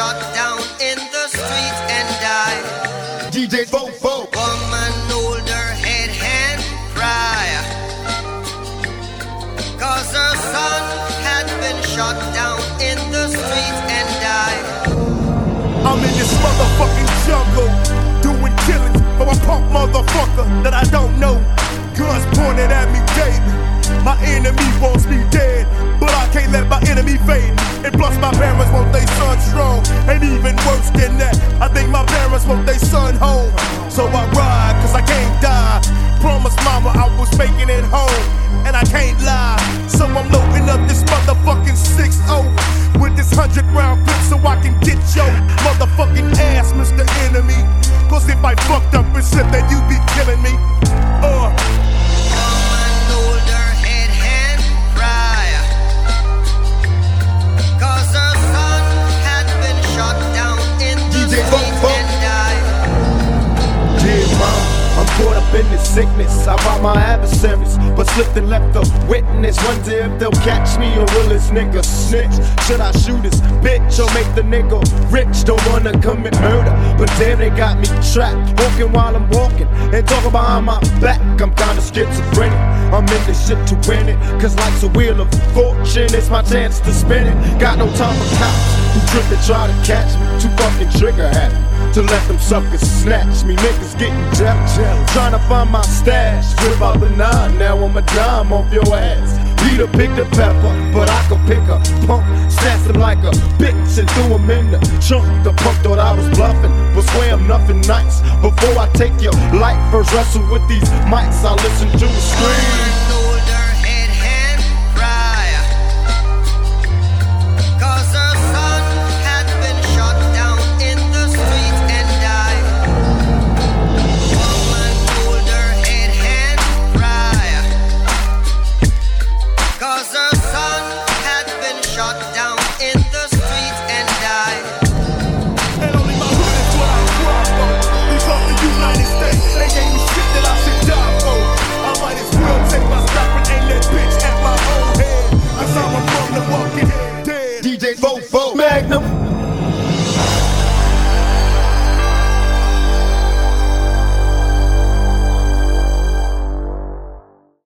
shot down in the street and died. DJ Fofo. Woman hold her head and cry. Cause her son had been shot down in the street and died. I'm in this motherfucking jungle doing killings for a punk motherfucker that I don't know. Guns pointed at me, baby. My enemy wants me dead, but I can't let my enemy fade. And plus my bad son strong. And even worse than that, I think my parents want their son home. So I ride, cause I can't die. Promise mama I was making it home, and I can't lie. So I'm loading up this motherfucking 6 with this 100 round clip so I can get your motherfucking ass, Mr. Enemy. Cause if I fucked up and slipped, then you'd be killing me. Uh, in sickness. I robbed my adversaries, but slipped and left a witness. Wonder if they'll catch me or will this nigga snitch? Should I shoot this bitch or make the nigga rich? Don't wanna commit murder, but damn, they got me trapped. Walking while I'm walking and talking behind my back. I'm kinda schizophrenic. I'm in this shit to win it, cause life's a wheel of fortune. It's my chance to spin it. Got no time for cops who trip and try to catch me. Too fucking trigger happy to let them suckers snatch me. Niggas getting jealous, trying to find my stash. Whip out the nine, now I'm a dime off your ass. Peter picked a pepper, but I could pick a punk, snatch him like a bitch and threw him in the trunk. The punk thought I was bluffing, but swear I'm nothing nice. Before I take your life, first wrestle with these mics, I listen to a scream. shot down in the street and die. And only my hood is what I cry for. We from the United States, they gave me shit that I should die for. I might as well take my strap and aim that bitch at my own head. Cause I'm a motherfucking dead. DJ Fofo Magnum.